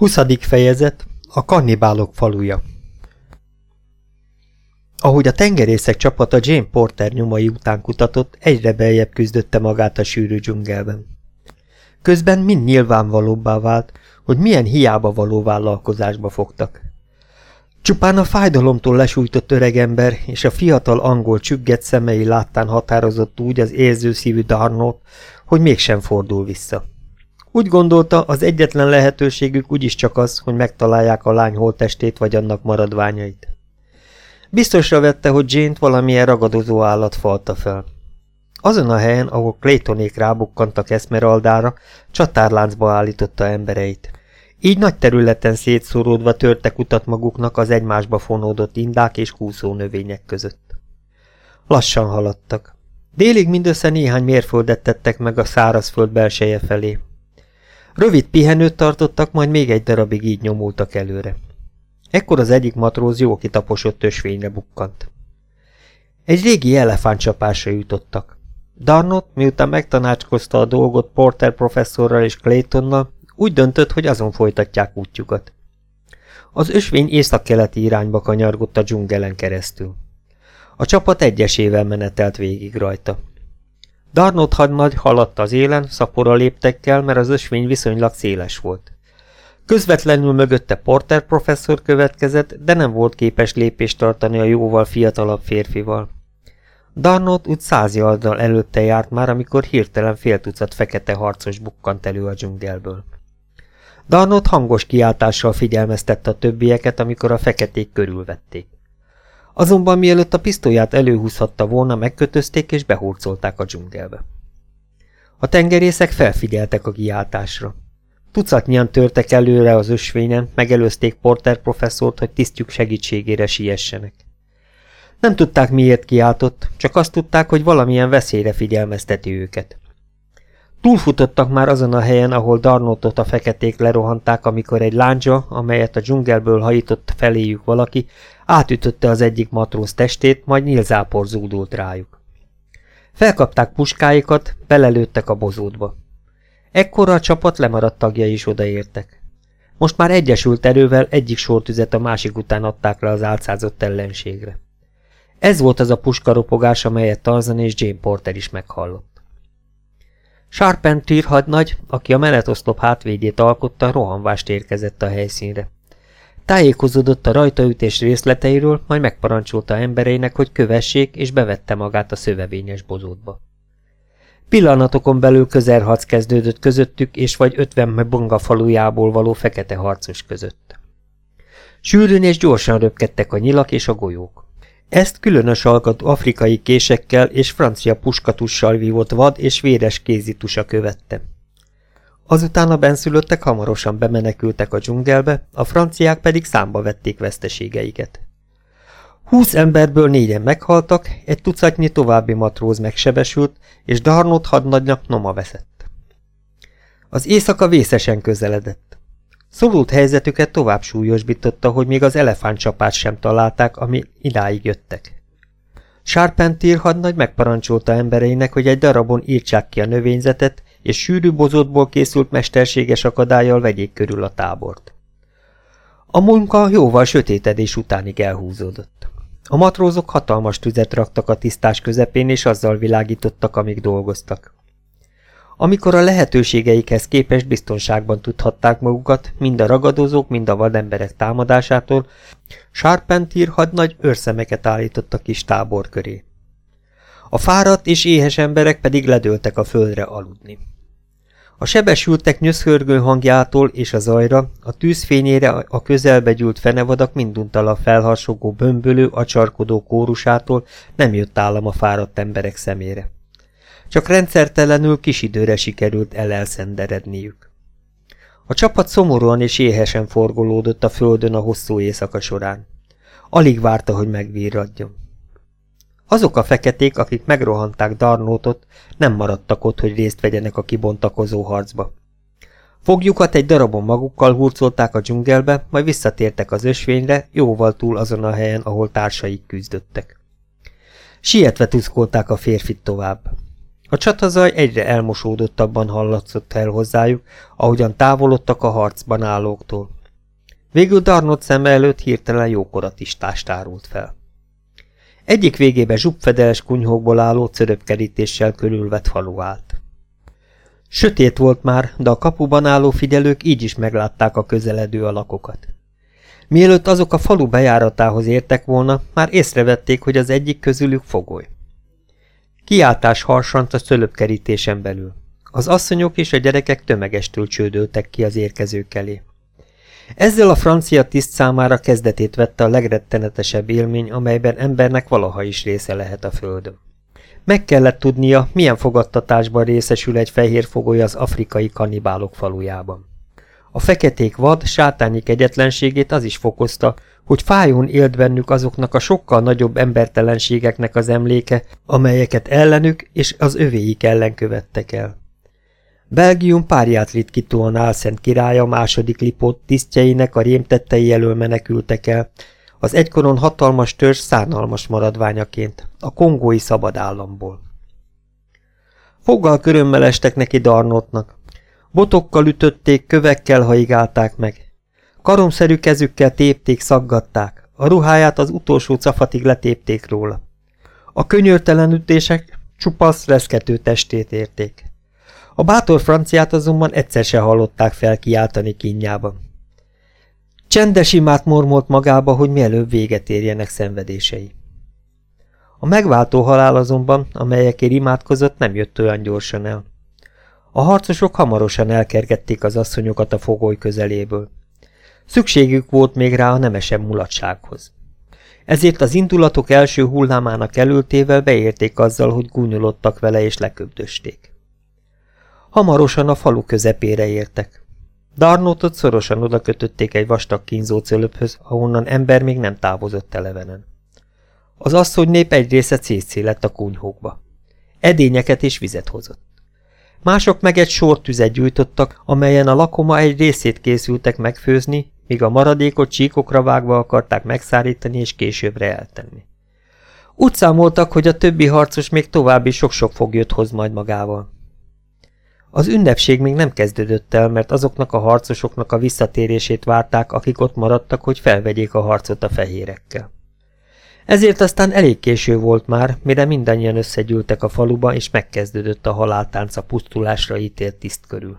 20. fejezet A kannibálok faluja Ahogy a tengerészek csapata Jane Porter nyomai után kutatott, egyre beljebb küzdötte magát a sűrű dzsungelben. Közben mind nyilvánvalóbbá vált, hogy milyen hiába való vállalkozásba fogtak. Csupán a fájdalomtól lesújtott öregember és a fiatal angol csügget szemei láttán határozott úgy az érző szívű Darnot, hogy mégsem fordul vissza. Úgy gondolta, az egyetlen lehetőségük úgyis csak az, hogy megtalálják a lány holtestét vagy annak maradványait. Biztosra vette, hogy Jane-t valamilyen ragadozó állat falta fel. Azon a helyen, ahol Claytonék rábukkantak Esmeraldára, csatárláncba állította embereit. Így nagy területen szétszóródva törtek utat maguknak az egymásba fonódott indák és kúszó növények között. Lassan haladtak. Délig mindössze néhány mérföldet tettek meg a szárazföld belseje felé. Rövid pihenőt tartottak, majd még egy darabig így nyomultak előre. Ekkor az egyik matróz jó kitaposott ösvényre bukkant. Egy régi elefántcsapásra jutottak. Darnot, miután megtanácskozta a dolgot Porter professzorral és Claytonnal, úgy döntött, hogy azon folytatják útjukat. Az ösvény északkeleti irányba kanyargott a dzsungelen keresztül. A csapat egyesével menetelt végig rajta. Darnot hadnagy haladt az élen, szapora léptekkel, mert az ösvény viszonylag széles volt. Közvetlenül mögötte Porter professzor következett, de nem volt képes lépést tartani a jóval fiatalabb férfival. Darnot úgy száz jardal előtte járt már, amikor hirtelen fél tucat fekete harcos bukkant elő a dzsungelből. Darnot hangos kiáltással figyelmeztette a többieket, amikor a feketék körülvették. Azonban mielőtt a pisztolyát előhúzhatta volna, megkötözték és behurcolták a dzsungelbe. A tengerészek felfigyeltek a kiáltásra. Tucatnyian törtek előre az ösvényen, megelőzték Porter professzort, hogy tisztjük segítségére siessenek. Nem tudták, miért kiáltott, csak azt tudták, hogy valamilyen veszélyre figyelmezteti őket. Túlfutottak már azon a helyen, ahol Darnotot a feketék lerohanták, amikor egy láncsa, amelyet a dzsungelből hajított feléjük valaki, átütötte az egyik matróz testét, majd nyílzápor zúdult rájuk. Felkapták puskáikat, belelőttek a bozótba. Ekkora a csapat lemaradt tagjai is odaértek. Most már egyesült erővel egyik sortüzet a másik után adták le az álcázott ellenségre. Ez volt az a puskaropogás, amelyet Tarzan és Jane Porter is meghallott. Sharpentier hadnagy, aki a menetoszlop hátvédjét alkotta, rohanvást érkezett a helyszínre. Tájékozódott a rajtaütés részleteiről, majd megparancsolta embereinek, hogy kövessék, és bevette magát a szövevényes bozótba. Pillanatokon belül közelharc kezdődött közöttük, és vagy ötven bonga falujából való fekete harcos között. Sűrűn és gyorsan röpkedtek a nyilak és a golyók. Ezt különös alkatú afrikai késekkel és francia puskatussal vívott vad és véres kézitusa követte. Azután a benszülöttek hamarosan bemenekültek a dzsungelbe, a franciák pedig számba vették veszteségeiket. Húsz emberből négyen meghaltak, egy tucatnyi további matróz megsebesült, és Darnot hadnagynak noma veszett. Az éjszaka vészesen közeledett. Szorult helyzetüket tovább súlyosbította, hogy még az elefántcsapát sem találták, ami idáig jöttek. Sárpentier hadnagy megparancsolta embereinek, hogy egy darabon írtsák ki a növényzetet, és sűrű bozótból készült mesterséges akadályjal vegyék körül a tábort. A munka jóval sötétedés utánig elhúzódott. A matrózok hatalmas tüzet raktak a tisztás közepén, és azzal világítottak, amíg dolgoztak. Amikor a lehetőségeikhez képest biztonságban tudhatták magukat, mind a ragadozók, mind a vademberek támadásától, Sharpentier hadnagy őrszemeket állított a kis tábor köré. A fáradt és éhes emberek pedig ledőltek a földre aludni. A sebesültek nyöszhörgő hangjától és a zajra, a tűzfényére a közelbe gyűlt fenevadak minduntal felharsogó bömbölő, acsarkodó kórusától nem jött állam a fáradt emberek szemére. Csak rendszertelenül kis időre sikerült elelszenderedniük. A csapat szomorúan és éhesen forgolódott a földön a hosszú éjszaka során. Alig várta, hogy megvíradjon. Azok a feketék, akik megrohanták Darnótot, nem maradtak ott, hogy részt vegyenek a kibontakozó harcba. Fogjukat egy darabon magukkal hurcolták a dzsungelbe, majd visszatértek az ösvényre, jóval túl azon a helyen, ahol társaik küzdöttek. Sietve tuszkolták a férfit tovább. A csatazaj egyre elmosódottabban hallatszott el hozzájuk, ahogyan távolodtak a harcban állóktól. Végül Darnot szeme előtt hirtelen jókora tistást árult fel. Egyik végébe zsubfedeles kunyhókból álló cöröpkerítéssel körülvett falu állt. Sötét volt már, de a kapuban álló figyelők így is meglátták a közeledő alakokat. Mielőtt azok a falu bejáratához értek volna, már észrevették, hogy az egyik közülük fogoly. Kiáltás harsant a szölöpkerítésen belül. Az asszonyok és a gyerekek tömegestől csődöltek ki az érkezők elé. Ezzel a francia tiszt számára kezdetét vette a legrettenetesebb élmény, amelyben embernek valaha is része lehet a földön. Meg kellett tudnia, milyen fogadtatásban részesül egy fehér fogoly az afrikai kanibálok falujában. A feketék vad, sátányi kegyetlenségét az is fokozta, hogy fájón élt bennük azoknak a sokkal nagyobb embertelenségeknek az emléke, amelyeket ellenük és az övéik ellen követtek el. Belgium párját ritkítóan álszent királya második lipót tisztjeinek a rémtettei elől menekültek el, az egykoron hatalmas törzs szánalmas maradványaként, a kongói szabad államból. Foggal körömmel estek neki Darnotnak. Botokkal ütötték, kövekkel haigálták meg. Karomszerű kezükkel tépték, szaggatták, a ruháját az utolsó cafatig letépték róla. A könyörtelen ütések csupasz, reszkető testét érték. A bátor franciát azonban egyszer se hallották fel kiáltani kínjában. Csendes imát mormolt magába, hogy mielőbb véget érjenek szenvedései. A megváltó halál azonban, amelyekért imádkozott, nem jött olyan gyorsan el. A harcosok hamarosan elkergették az asszonyokat a fogoly közeléből. Szükségük volt még rá a nemesebb mulatsághoz. Ezért az indulatok első hullámának elültével beérték azzal, hogy gúnyolodtak vele és leköbdösték. Hamarosan a falu közepére értek. Darnótot szorosan oda kötötték egy vastag kínzó cölöphöz, ahonnan ember még nem távozott elevenen. Az asszony nép egy része cécé lett a kunyhókba. Edényeket és vizet hozott. Mások meg egy sor tüzet gyújtottak, amelyen a lakoma egy részét készültek megfőzni, míg a maradékot csíkokra vágva akarták megszárítani és későbbre eltenni. Úgy számoltak, hogy a többi harcos még további sok-sok foglyot hoz majd magával. Az ünnepség még nem kezdődött el, mert azoknak a harcosoknak a visszatérését várták, akik ott maradtak, hogy felvegyék a harcot a fehérekkel. Ezért aztán elég késő volt már, mire mindannyian összegyűltek a faluba, és megkezdődött a haláltánc a pusztulásra ítélt tiszt körül.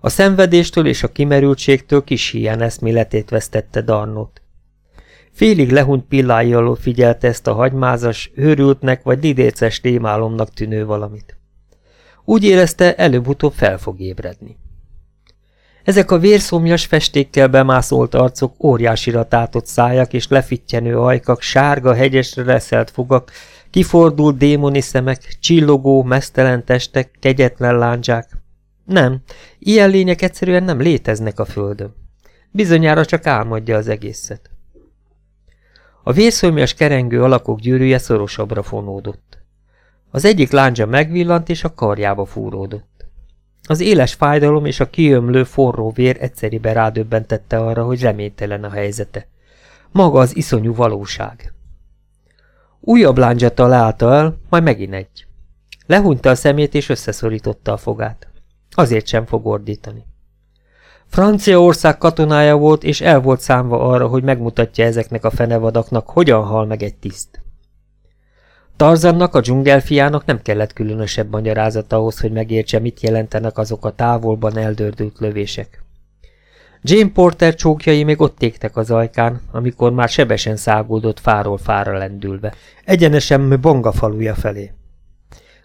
A szenvedéstől és a kimerültségtől kis hián eszméletét vesztette Darnot. Félig lehunyt pillái alól figyelte ezt a hagymázas, őrültnek vagy didéces témálomnak tűnő valamit. Úgy érezte, előbb-utóbb fel fog ébredni. Ezek a vérszomjas festékkel bemászolt arcok, óriásira tátott szájak és lefittyenő ajkak, sárga, hegyesre reszelt fogak, kifordult démoni szemek, csillogó, mesztelen testek, kegyetlen láncsák. Nem, ilyen lények egyszerűen nem léteznek a földön. Bizonyára csak álmodja az egészet. A vérszomjas kerengő alakok gyűrűje szorosabbra fonódott. Az egyik láncsa megvillant és a karjába fúródott. Az éles fájdalom és a kiömlő forró vér egyszeriben rádöbbentette arra, hogy reménytelen a helyzete. Maga az iszonyú valóság. Újabb láncsata leállta el, majd megint egy. Lehúnyta a szemét és összeszorította a fogát. Azért sem fog ordítani. Franciaország katonája volt, és el volt számva arra, hogy megmutatja ezeknek a fenevadaknak, hogyan hal meg egy tiszt. Tarzannak, a dzsungelfiának nem kellett különösebb magyarázat ahhoz, hogy megértse, mit jelentenek azok a távolban eldördült lövések. Jane Porter csókjai még ott égtek az ajkán, amikor már sebesen száguldott fáról fára lendülve, egyenesen Bonga faluja felé.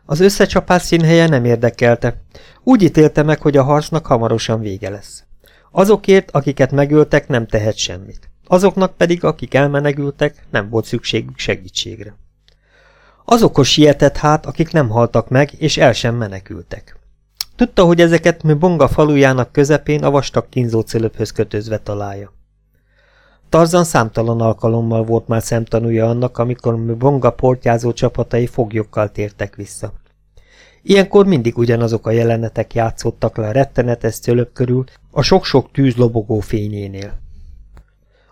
Az összecsapás színhelye nem érdekelte, úgy ítélte meg, hogy a harcnak hamarosan vége lesz. Azokért, akiket megöltek, nem tehet semmit. Azoknak pedig, akik elmenegültek, nem volt szükségük segítségre. Azokhoz sietett hát, akik nem haltak meg, és el sem menekültek. Tudta, hogy ezeket Bonga falujának közepén a vastag kínzócölöphöz kötözve találja. Tarzan számtalan alkalommal volt már szemtanúja annak, amikor Bonga portyázó csapatai foglyokkal tértek vissza. Ilyenkor mindig ugyanazok a jelenetek játszottak le a rettenetes cölöp körül, a sok-sok tűz lobogó fényénél.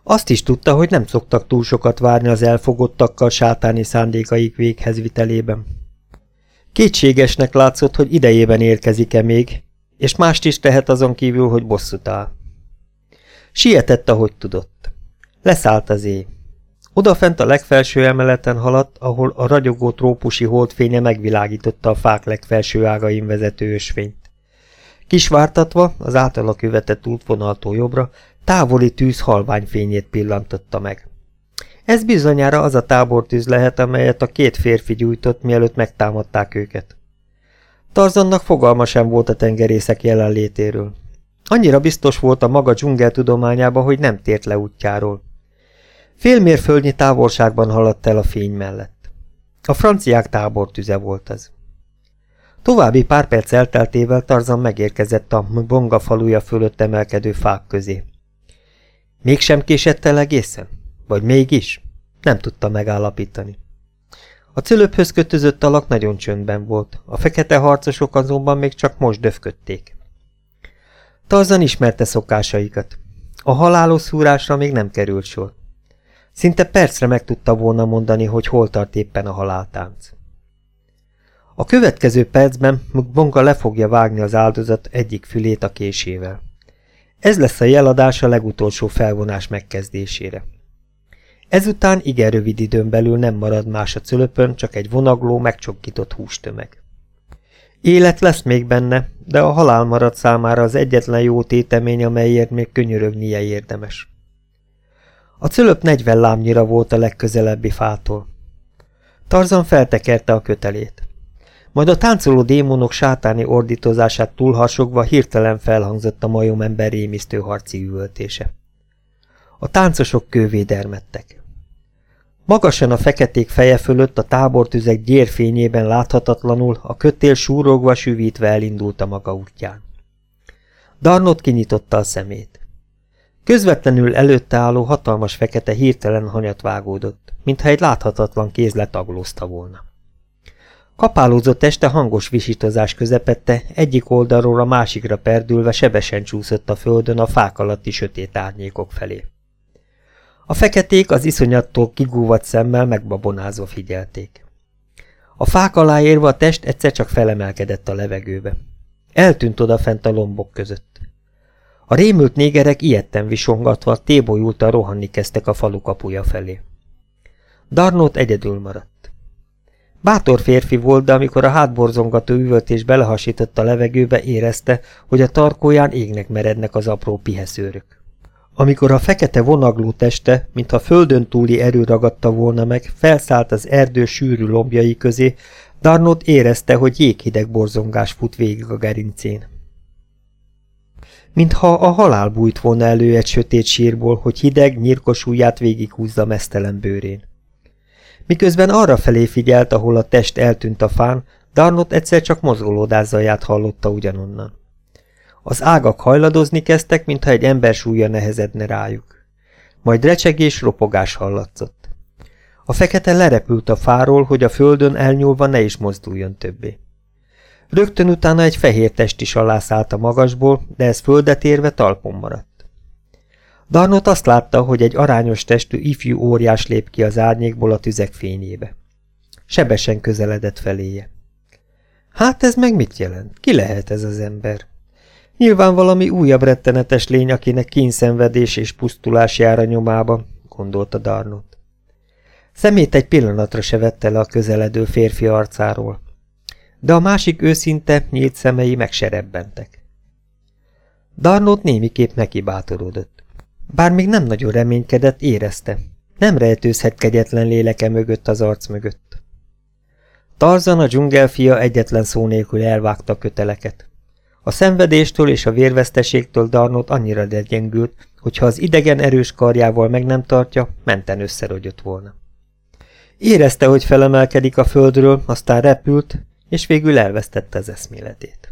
Azt is tudta, hogy nem szoktak túl sokat várni az elfogottakkal sátáni szándékaik véghezvitelében. Kétségesnek látszott, hogy idejében érkezik-e még, és mást is tehet azon kívül, hogy bosszút áll. Sietett, ahogy tudott. Leszállt az éj. Odafent a legfelső emeleten haladt, ahol a ragyogó trópusi holdfénye megvilágította a fák legfelső ágain vezető ösvényt. Kisvártatva, az általa követett útvonaltól jobbra, távoli tűz halvány pillantotta meg. Ez bizonyára az a tábortűz lehet, amelyet a két férfi gyújtott, mielőtt megtámadták őket. Tarzannak fogalma sem volt a tengerészek jelenlétéről. Annyira biztos volt a maga dzsungel tudományába, hogy nem tért le útjáról. Félmérföldnyi távolságban haladt el a fény mellett. A franciák tábortüze volt ez. További pár perc elteltével Tarzan megérkezett a Bonga faluja fölött emelkedő fák közé. Mégsem késett el egészen? Vagy mégis? Nem tudta megállapítani. A cölöphöz kötözött alak nagyon csöndben volt, a fekete harcosok azonban még csak most döfködték. Tarzan ismerte szokásaikat. A halálos szúrásra még nem került sor. Szinte percre meg tudta volna mondani, hogy hol tart éppen a haláltánc. A következő percben Mukbonga le fogja vágni az áldozat egyik fülét a késével. Ez lesz a jeladás a legutolsó felvonás megkezdésére. Ezután igen rövid időn belül nem marad más a cölöpön, csak egy vonagló, megcsokkított hústömeg. Élet lesz még benne, de a halál marad számára az egyetlen jó tétemény, amelyért még könyörögnie érdemes. A cölöp negyven lámnyira volt a legközelebbi fától. Tarzan feltekerte a kötelét. Majd a táncoló démonok sátáni ordítozását túlharsogva hirtelen felhangzott a majomember rémisztő harci üvöltése. A táncosok kővédermettek. Magasan a feketék feje fölött a tábortüzek gyérfényében láthatatlanul a kötél súrogva süvítve elindult a maga útján. Darnot kinyitotta a szemét. Közvetlenül előtte álló hatalmas fekete hirtelen hanyat vágódott, mintha egy láthatatlan kéz letaglózta volna. Kapálózott teste hangos visítozás közepette, egyik oldalról a másikra perdülve sebesen csúszott a földön a fák alatti sötét árnyékok felé. A feketék az iszonyattól kigúvat szemmel megbabonázva figyelték. A fák alá érve a test egyszer csak felemelkedett a levegőbe. Eltűnt odafent a lombok között. A rémült négerek ilyetten visongatva tébolyultan rohanni kezdtek a falu kapuja felé. Darnót egyedül maradt. Bátor férfi volt, de amikor a hátborzongató üvöltés belehasított a levegőbe, érezte, hogy a tarkóján égnek merednek az apró piheszőrök. Amikor a fekete vonagló teste, mintha földön túli erő ragadta volna meg, felszállt az erdő sűrű lombjai közé, Darnot érezte, hogy jéghideg borzongás fut végig a gerincén. Mintha a halál bújt volna elő egy sötét sírból, hogy hideg, nyírkos ujját végighúzza mesztelen bőrén. Miközben arra felé figyelt, ahol a test eltűnt a fán, Darnot egyszer csak mozgolódázzaját hallotta ugyanonnan. Az ágak hajladozni kezdtek, mintha egy ember súlya nehezedne rájuk. Majd recsegés, ropogás hallatszott. A fekete lerepült a fáról, hogy a földön elnyúlva ne is mozduljon többé. Rögtön utána egy fehér test is alászállt a magasból, de ez földet érve talpon maradt. Darnot azt látta, hogy egy arányos testű ifjú óriás lép ki az árnyékból a tüzek fényébe. Sebesen közeledett feléje. Hát ez meg mit jelent? Ki lehet ez az ember? Nyilván valami újabb rettenetes lény, akinek kínszenvedés és pusztulás jár a nyomába, gondolta Darnot. Szemét egy pillanatra se vette le a közeledő férfi arcáról, de a másik őszinte, nyílt szemei megserebbentek. Darnot némiképp neki bátorodott. Bár még nem nagyon reménykedett, érezte. Nem rejtőzhet kegyetlen léleke mögött az arc mögött. Tarzan a dzsungelfia egyetlen szó nélkül elvágta köteleket. A szenvedéstől és a vérveszteségtől Darnot annyira legyengült, hogy ha az idegen erős karjával meg nem tartja, menten összerogyott volna. Érezte, hogy felemelkedik a földről, aztán repült, és végül elvesztette az eszméletét.